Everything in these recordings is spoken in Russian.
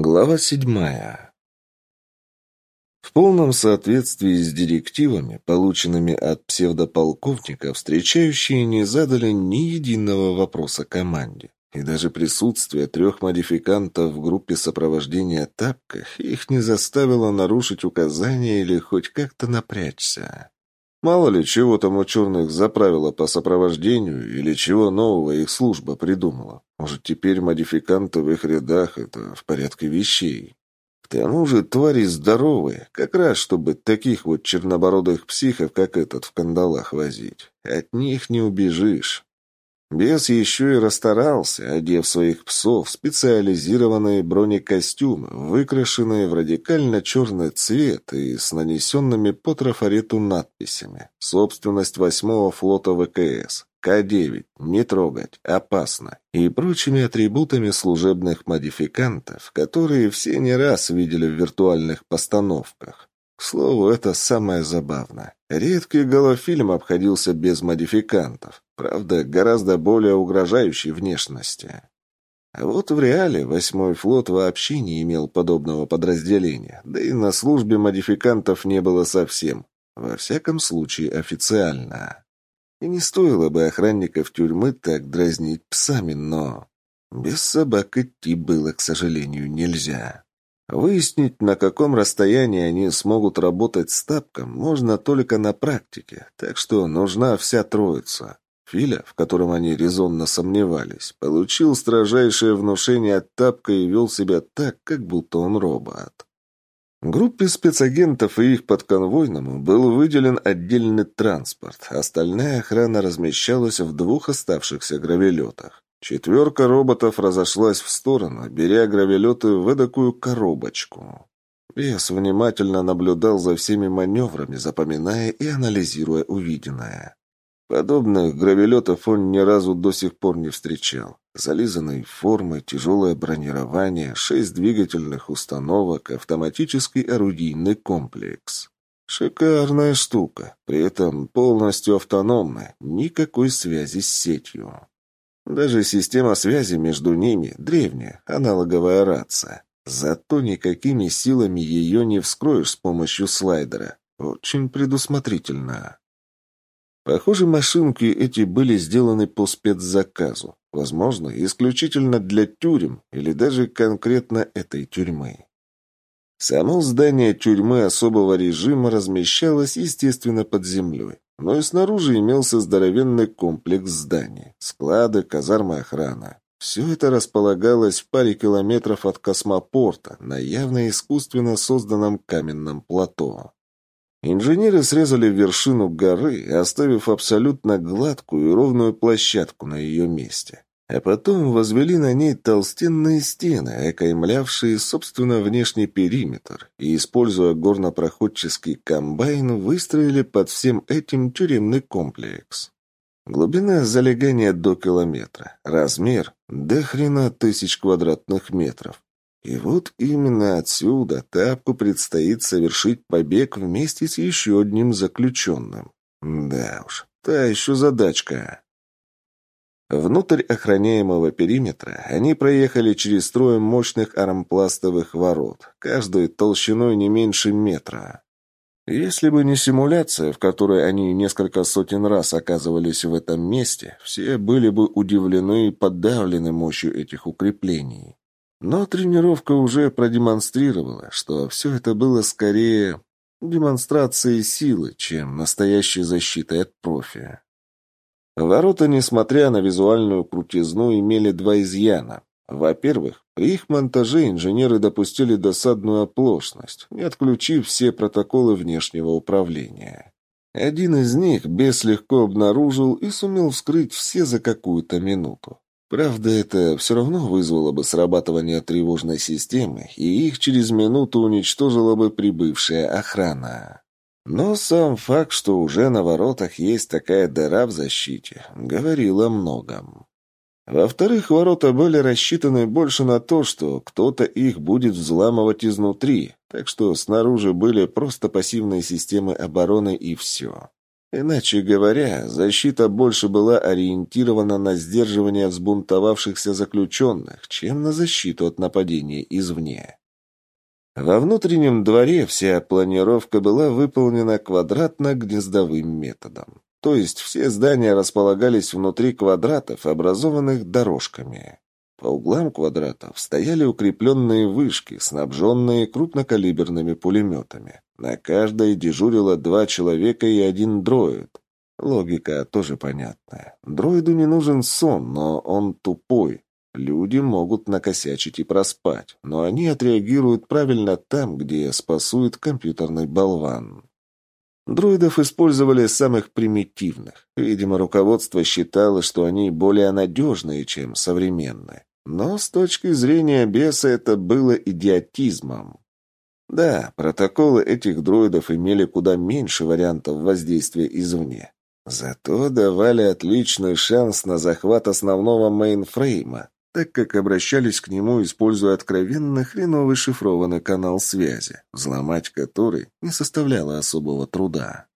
Глава седьмая. В полном соответствии с директивами, полученными от псевдополковника, встречающие не задали ни единого вопроса команде. И даже присутствие трех модификантов в группе сопровождения тапках их не заставило нарушить указания или хоть как-то напрячься. Мало ли, чего там у черных за правила по сопровождению или чего нового их служба придумала. Может, теперь модификанты в их рядах — это в порядке вещей. К тому же твари здоровые, как раз чтобы таких вот чернобородых психов, как этот, в кандалах возить. От них не убежишь. Бес еще и расстарался, одев своих псов в специализированные бронекостюмы, выкрашенные в радикально черный цвет и с нанесенными по трафарету надписями. Собственность восьмого флота ВКС. К-9. Не трогать. Опасно. И прочими атрибутами служебных модификантов, которые все не раз видели в виртуальных постановках. К слову, это самое забавное. Редкий голофильм обходился без модификантов, правда, гораздо более угрожающей внешности. А вот в реале восьмой флот вообще не имел подобного подразделения, да и на службе модификантов не было совсем, во всяком случае официально. И не стоило бы охранников тюрьмы так дразнить псами, но... Без собак идти было, к сожалению, нельзя. Выяснить, на каком расстоянии они смогут работать с тапком, можно только на практике, так что нужна вся троица. Филя, в котором они резонно сомневались, получил строжайшее внушение от тапка и вел себя так, как будто он робот. Группе спецагентов и их подконвойному был выделен отдельный транспорт, остальная охрана размещалась в двух оставшихся гравелетах. Четверка роботов разошлась в сторону, беря гравелеты в эдакую коробочку. Вес внимательно наблюдал за всеми маневрами, запоминая и анализируя увиденное. Подобных гравелетов он ни разу до сих пор не встречал. Зализанные формы, тяжелое бронирование, шесть двигательных установок, автоматический орудийный комплекс. Шикарная штука, при этом полностью автономная, никакой связи с сетью. Даже система связи между ними древняя, аналоговая рация. Зато никакими силами ее не вскроешь с помощью слайдера. Очень предусмотрительно. Похоже, машинки эти были сделаны по спецзаказу. Возможно, исключительно для тюрем или даже конкретно этой тюрьмы. Само здание тюрьмы особого режима размещалось, естественно, под землей. Но и снаружи имелся здоровенный комплекс зданий, склады, казармы охрана. Все это располагалось в паре километров от космопорта, на явно искусственно созданном каменном плато. Инженеры срезали вершину горы, оставив абсолютно гладкую и ровную площадку на ее месте а потом возвели на ней толстенные стены, окаймлявшие, собственно, внешний периметр, и, используя горнопроходческий комбайн, выстроили под всем этим тюремный комплекс. Глубина залегания до километра, размер до хрена тысяч квадратных метров. И вот именно отсюда Тапку предстоит совершить побег вместе с еще одним заключенным. Да уж, та еще задачка. Внутрь охраняемого периметра они проехали через строем мощных арампластовых ворот, каждой толщиной не меньше метра. Если бы не симуляция, в которой они несколько сотен раз оказывались в этом месте, все были бы удивлены и подавлены мощью этих укреплений. Но тренировка уже продемонстрировала, что все это было скорее демонстрацией силы, чем настоящей защитой от профи. Ворота, несмотря на визуальную крутизну, имели два изъяна. Во-первых, при их монтаже инженеры допустили досадную оплошность, не отключив все протоколы внешнего управления. Один из них бес легко обнаружил и сумел вскрыть все за какую-то минуту. Правда, это все равно вызвало бы срабатывание тревожной системы, и их через минуту уничтожила бы прибывшая охрана. Но сам факт, что уже на воротах есть такая дыра в защите, говорил о многом. Во-вторых, ворота были рассчитаны больше на то, что кто-то их будет взламывать изнутри, так что снаружи были просто пассивные системы обороны и все. Иначе говоря, защита больше была ориентирована на сдерживание взбунтовавшихся заключенных, чем на защиту от нападения извне. Во внутреннем дворе вся планировка была выполнена квадратно-гнездовым методом. То есть все здания располагались внутри квадратов, образованных дорожками. По углам квадратов стояли укрепленные вышки, снабженные крупнокалиберными пулеметами. На каждой дежурило два человека и один дроид. Логика тоже понятная. Дроиду не нужен сон, но он тупой. Люди могут накосячить и проспать, но они отреагируют правильно там, где спасует компьютерный болван. Дроидов использовали самых примитивных. Видимо, руководство считало, что они более надежные, чем современные. Но с точки зрения беса это было идиотизмом. Да, протоколы этих дроидов имели куда меньше вариантов воздействия извне. Зато давали отличный шанс на захват основного мейнфрейма, так как обращались к нему, используя откровенно хреновый шифрованный канал связи, взломать который не составляло особого труда.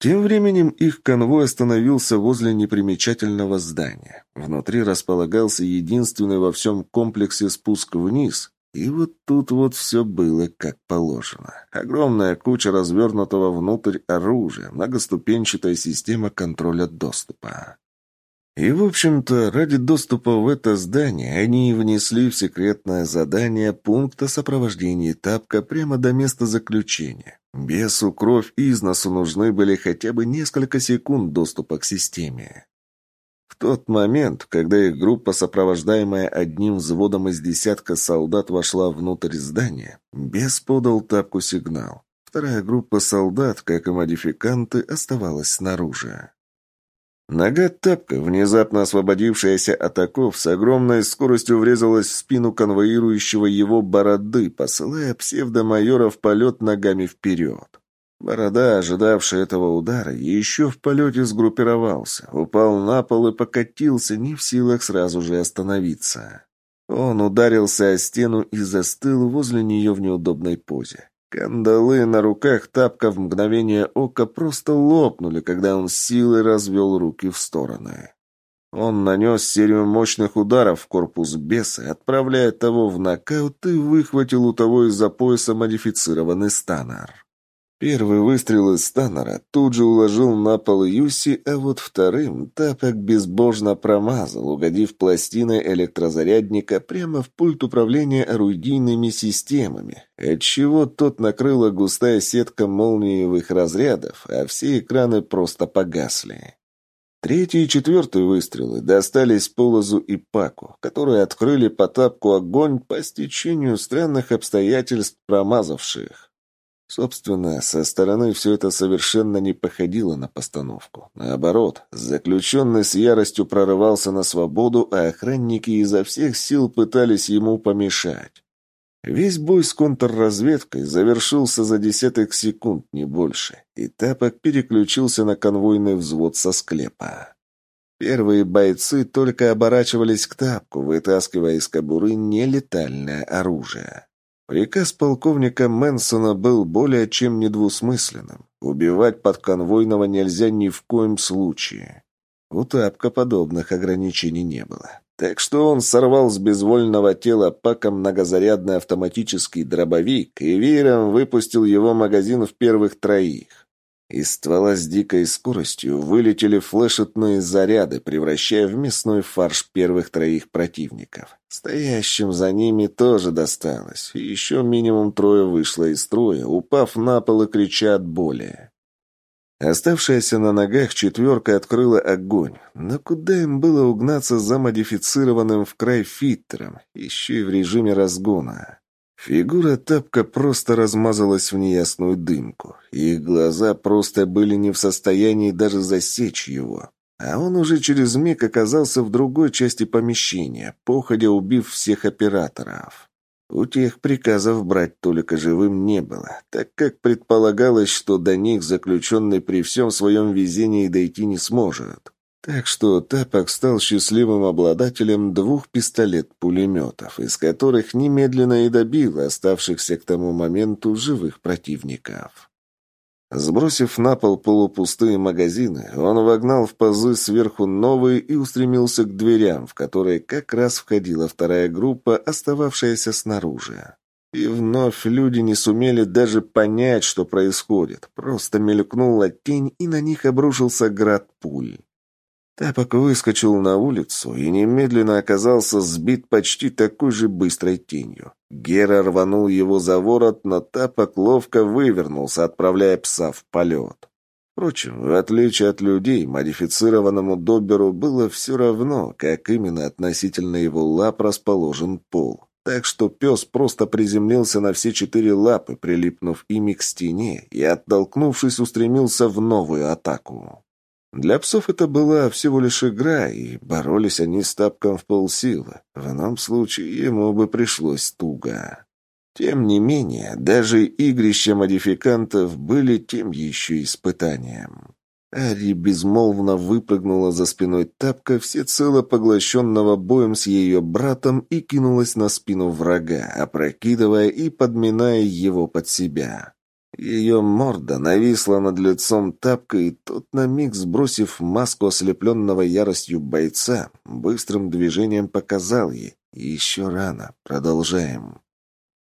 Тем временем их конвой остановился возле непримечательного здания. Внутри располагался единственный во всем комплексе спуск вниз, и вот тут вот все было как положено. Огромная куча развернутого внутрь оружия, многоступенчатая система контроля доступа. И, в общем-то, ради доступа в это здание они внесли в секретное задание пункта сопровождения тапка прямо до места заключения. Бесу кровь из носу нужны были хотя бы несколько секунд доступа к системе. Тот момент, когда их группа, сопровождаемая одним взводом из десятка солдат, вошла внутрь здания, бес подал тапку сигнал. Вторая группа солдат, как и модификанты, оставалась снаружи. Нога тапка, внезапно освободившаяся от оков, с огромной скоростью врезалась в спину конвоирующего его бороды, посылая псевдомайора в полет ногами вперед. Борода, ожидавший этого удара, еще в полете сгруппировался, упал на пол и покатился, не в силах сразу же остановиться. Он ударился о стену и застыл возле нее в неудобной позе. Кандалы на руках тапка в мгновение ока просто лопнули, когда он силой развел руки в стороны. Он нанес серию мощных ударов в корпус беса, отправляя того в нокаут и выхватил у того из-за пояса модифицированный станар. Первый выстрел из станера тут же уложил на пол Юси, а вот вторым Тапок безбожно промазал, угодив пластиной электрозарядника прямо в пульт управления орудийными системами, отчего тот накрыла густая сетка молниевых разрядов, а все экраны просто погасли. Третий и четвертый выстрелы достались Полозу и Паку, которые открыли по тапку огонь по стечению странных обстоятельств промазавших. Собственно, со стороны все это совершенно не походило на постановку. Наоборот, заключенный с яростью прорывался на свободу, а охранники изо всех сил пытались ему помешать. Весь бой с контрразведкой завершился за десяток секунд, не больше, и Тапок переключился на конвойный взвод со склепа. Первые бойцы только оборачивались к Тапку, вытаскивая из кобуры нелетальное оружие. Приказ полковника Мэнсона был более чем недвусмысленным. Убивать подконвойного нельзя ни в коем случае. У Тапка подобных ограничений не было. Так что он сорвал с безвольного тела Пака многозарядный автоматический дробовик и веером выпустил его магазин в первых троих. Из ствола с дикой скоростью вылетели флешетные заряды, превращая в мясной фарш первых троих противников. Стоящим за ними тоже досталось. Еще минимум трое вышло из строя, упав на пол и крича от боли. Оставшаяся на ногах четверка открыла огонь. Но куда им было угнаться за модифицированным в край фиттером, еще и в режиме разгона? Фигура тапка просто размазалась в неясную дымку. Их глаза просто были не в состоянии даже засечь его. А он уже через миг оказался в другой части помещения, походя убив всех операторов. У тех приказов брать Толика живым не было, так как предполагалось, что до них заключенный при всем своем везении дойти не сможет. Так что Тапок стал счастливым обладателем двух пистолет-пулеметов, из которых немедленно и добил оставшихся к тому моменту живых противников. Сбросив на пол полупустые магазины, он вогнал в пазы сверху новые и устремился к дверям, в которые как раз входила вторая группа, остававшаяся снаружи. И вновь люди не сумели даже понять, что происходит. Просто мелькнула тень, и на них обрушился град пуль. Тапок выскочил на улицу и немедленно оказался сбит почти такой же быстрой тенью. Гера рванул его за ворот, но Тапок ловко вывернулся, отправляя пса в полет. Впрочем, в отличие от людей, модифицированному Доберу было все равно, как именно относительно его лап расположен пол. Так что пес просто приземлился на все четыре лапы, прилипнув ими к стене и, оттолкнувшись, устремился в новую атаку. Для псов это была всего лишь игра, и боролись они с тапком в полсилы. В ином случае ему бы пришлось туго. Тем не менее, даже игрища модификантов были тем еще испытанием. Ари безмолвно выпрыгнула за спиной тапка, всецело поглощенного боем с ее братом, и кинулась на спину врага, опрокидывая и подминая его под себя. Ее морда нависла над лицом тапкой, и тот на миг, сбросив маску ослепленного яростью бойца, быстрым движением показал ей «Еще рано, продолжаем».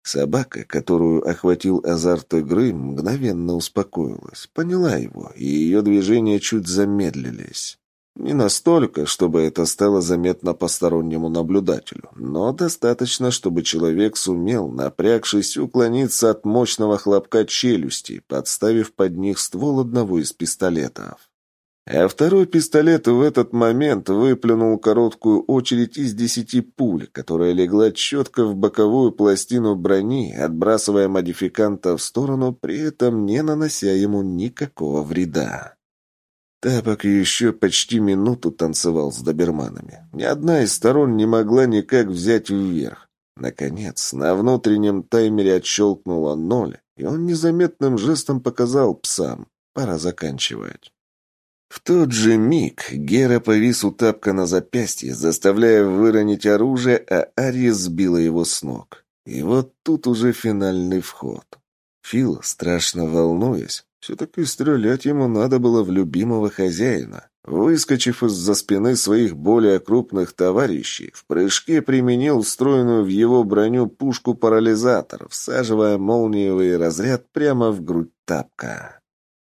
Собака, которую охватил азарт игры, мгновенно успокоилась, поняла его, и ее движения чуть замедлились. Не настолько, чтобы это стало заметно постороннему наблюдателю, но достаточно, чтобы человек сумел, напрягшись, уклониться от мощного хлопка челюсти, подставив под них ствол одного из пистолетов. А второй пистолет в этот момент выплюнул короткую очередь из десяти пуль, которая легла четко в боковую пластину брони, отбрасывая модификанта в сторону, при этом не нанося ему никакого вреда. Тапок еще почти минуту танцевал с доберманами. Ни одна из сторон не могла никак взять вверх. Наконец, на внутреннем таймере отщелкнуло ноль, и он незаметным жестом показал псам. Пора заканчивать. В тот же миг Гера повис у тапка на запястье, заставляя выронить оружие, а Ария сбила его с ног. И вот тут уже финальный вход. Фил, страшно волнуясь, все-таки стрелять ему надо было в любимого хозяина. Выскочив из-за спины своих более крупных товарищей, в прыжке применил встроенную в его броню пушку-парализатор, всаживая молниевый разряд прямо в грудь тапка.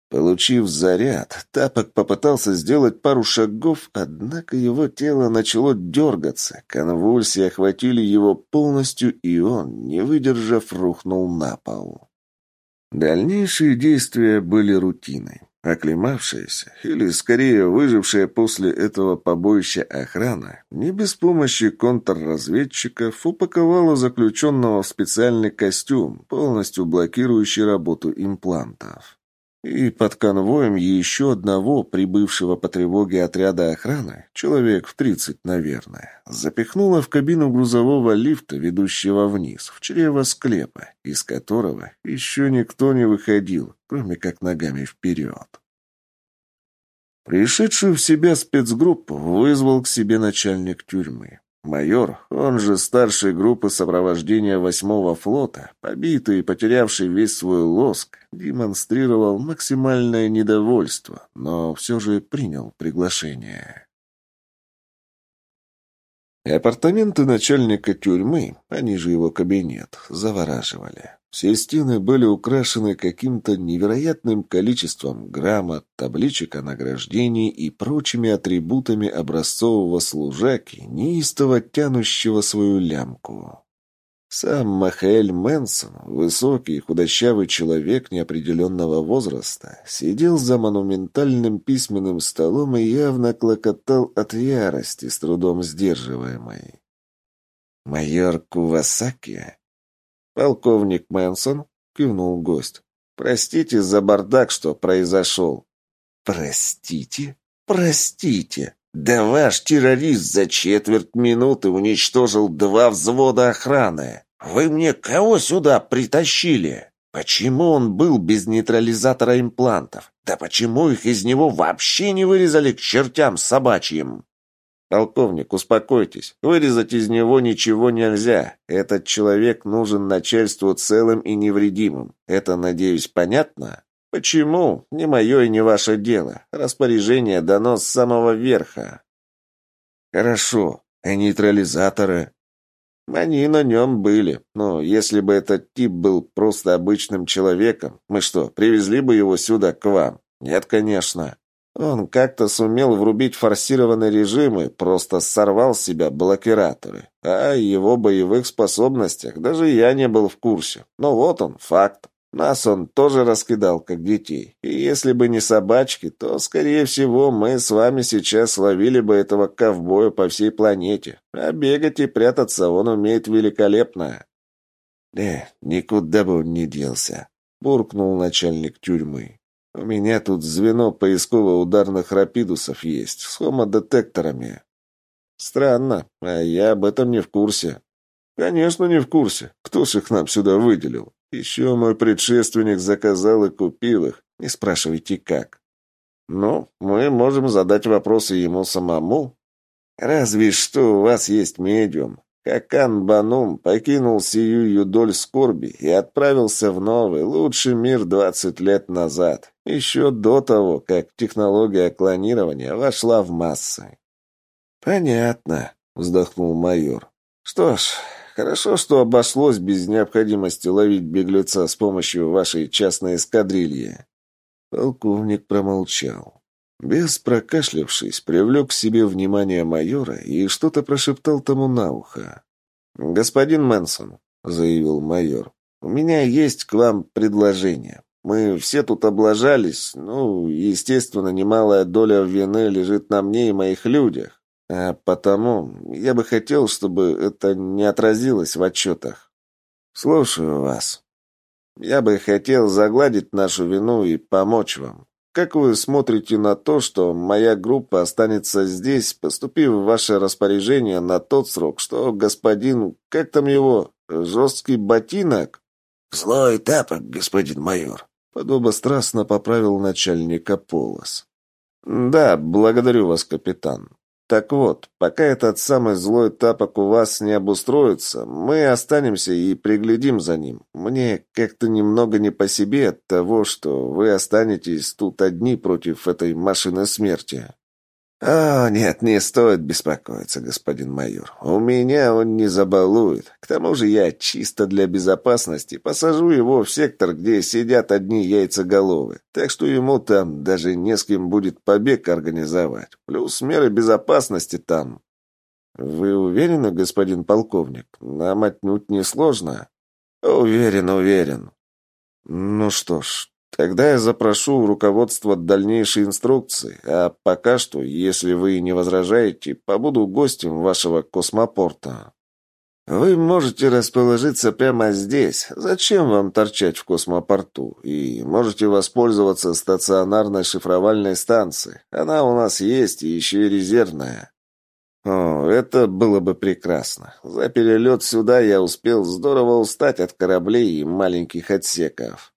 Получив заряд, тапок попытался сделать пару шагов, однако его тело начало дергаться, конвульсии охватили его полностью, и он, не выдержав, рухнул на пол. Дальнейшие действия были рутиной. Оклемавшаяся, или скорее выжившая после этого побоища охрана, не без помощи контрразведчиков упаковала заключенного в специальный костюм, полностью блокирующий работу имплантов. И под конвоем еще одного прибывшего по тревоге отряда охраны, человек в тридцать, наверное, запихнула в кабину грузового лифта, ведущего вниз, в чрево склепа, из которого еще никто не выходил, кроме как ногами вперед. Пришедшую в себя спецгруппу вызвал к себе начальник тюрьмы. Майор, он же старший группы сопровождения восьмого флота, побитый и потерявший весь свой лоск, демонстрировал максимальное недовольство, но все же принял приглашение. Апартаменты начальника тюрьмы, они же его кабинет, завораживали. Все стены были украшены каким-то невероятным количеством грамот, табличек о награждении и прочими атрибутами образцового служаки, неистово тянущего свою лямку. Сам Махаэль Мэнсон, высокий худощавый человек неопределенного возраста, сидел за монументальным письменным столом и явно клокотал от ярости, с трудом сдерживаемой. Майор Кувасаки «Полковник Мэнсон?» — кивнул гость. «Простите за бардак, что произошел». «Простите? Простите? Да ваш террорист за четверть минуты уничтожил два взвода охраны. Вы мне кого сюда притащили? Почему он был без нейтрализатора имплантов? Да почему их из него вообще не вырезали к чертям собачьим?» «Полковник, успокойтесь. Вырезать из него ничего нельзя. Этот человек нужен начальству целым и невредимым. Это, надеюсь, понятно?» Почему? Не мое и не ваше дело. Распоряжение дано с самого верха. Хорошо. А нейтрализаторы? Они на нем были. Но если бы этот тип был просто обычным человеком, мы что, привезли бы его сюда, к вам? Нет, конечно. Он как-то сумел врубить форсированный режим и просто сорвал с себя блокираторы. А его боевых способностях даже я не был в курсе. Но вот он, факт. Нас он тоже раскидал, как детей. И если бы не собачки, то, скорее всего, мы с вами сейчас ловили бы этого ковбоя по всей планете. А бегать и прятаться он умеет великолепно. «Э, никуда бы он не делся», — буркнул начальник тюрьмы. «У меня тут звено поисково-ударных рапидусов есть, с хомодетекторами». «Странно, а я об этом не в курсе». «Конечно, не в курсе. Кто ж их нам сюда выделил? Еще мой предшественник заказал и купил их. Не спрашивайте, как. Ну, мы можем задать вопросы ему самому. Разве что у вас есть медиум. Хакан Банум покинул сию юдоль скорби и отправился в новый, лучший мир двадцать лет назад, еще до того, как технология клонирования вошла в массы. «Понятно», — вздохнул майор. «Что ж, Хорошо, что обошлось без необходимости ловить беглеца с помощью вашей частной эскадрильи». Полковник промолчал. Бес, прокашлявшись, привлек к себе внимание майора и что-то прошептал тому на ухо. «Господин Мэнсон», — заявил майор, — «у меня есть к вам предложение. Мы все тут облажались, ну, естественно, немалая доля вины лежит на мне и моих людях. А потому я бы хотел, чтобы это не отразилось в отчетах. Слушаю вас. Я бы хотел загладить нашу вину и помочь вам. Как вы смотрите на то, что моя группа останется здесь, поступив в ваше распоряжение на тот срок, что господин, как там его, жесткий ботинок? Злой тапок, господин майор. Подобострастно поправил начальника Полос. Да, благодарю вас, капитан. Так вот, пока этот самый злой тапок у вас не обустроится, мы останемся и приглядим за ним. Мне как-то немного не по себе от того, что вы останетесь тут одни против этой машины смерти. «О, нет, не стоит беспокоиться, господин майор. У меня он не забалует. К тому же я чисто для безопасности посажу его в сектор, где сидят одни яйцеголовы. Так что ему там даже не с кем будет побег организовать. Плюс меры безопасности там». «Вы уверены, господин полковник? Нам отнюдь не сложно?» «Уверен, уверен». «Ну что ж, Тогда я запрошу у руководства дальнейшие инструкции, а пока что, если вы не возражаете, побуду гостем вашего космопорта. Вы можете расположиться прямо здесь. Зачем вам торчать в космопорту? И можете воспользоваться стационарной шифровальной станцией. Она у нас есть и еще и резервная. О, это было бы прекрасно. За перелет сюда я успел здорово устать от кораблей и маленьких отсеков.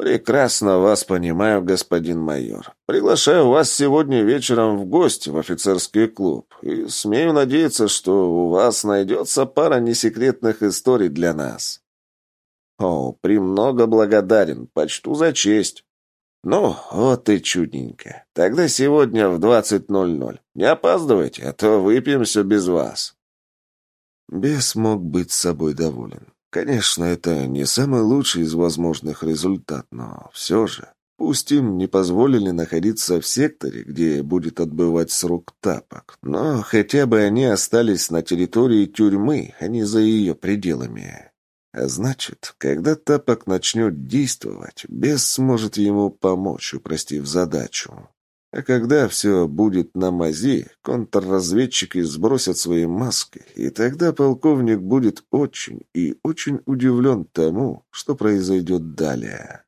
«Прекрасно вас понимаю, господин майор. Приглашаю вас сегодня вечером в гости в офицерский клуб. И смею надеяться, что у вас найдется пара несекретных историй для нас». «О, премного благодарен. Почту за честь». «Ну, вот и чудненько. Тогда сегодня в 20.00. Не опаздывайте, а то выпьем все без вас». Бес мог быть собой доволен. Конечно, это не самый лучший из возможных результатов, но все же. Пусть им не позволили находиться в секторе, где будет отбывать срок тапок, но хотя бы они остались на территории тюрьмы, а не за ее пределами. А значит, когда тапок начнет действовать, бес сможет ему помочь, упростив задачу. А когда все будет на мази, контрразведчики сбросят свои маски, и тогда полковник будет очень и очень удивлен тому, что произойдет далее.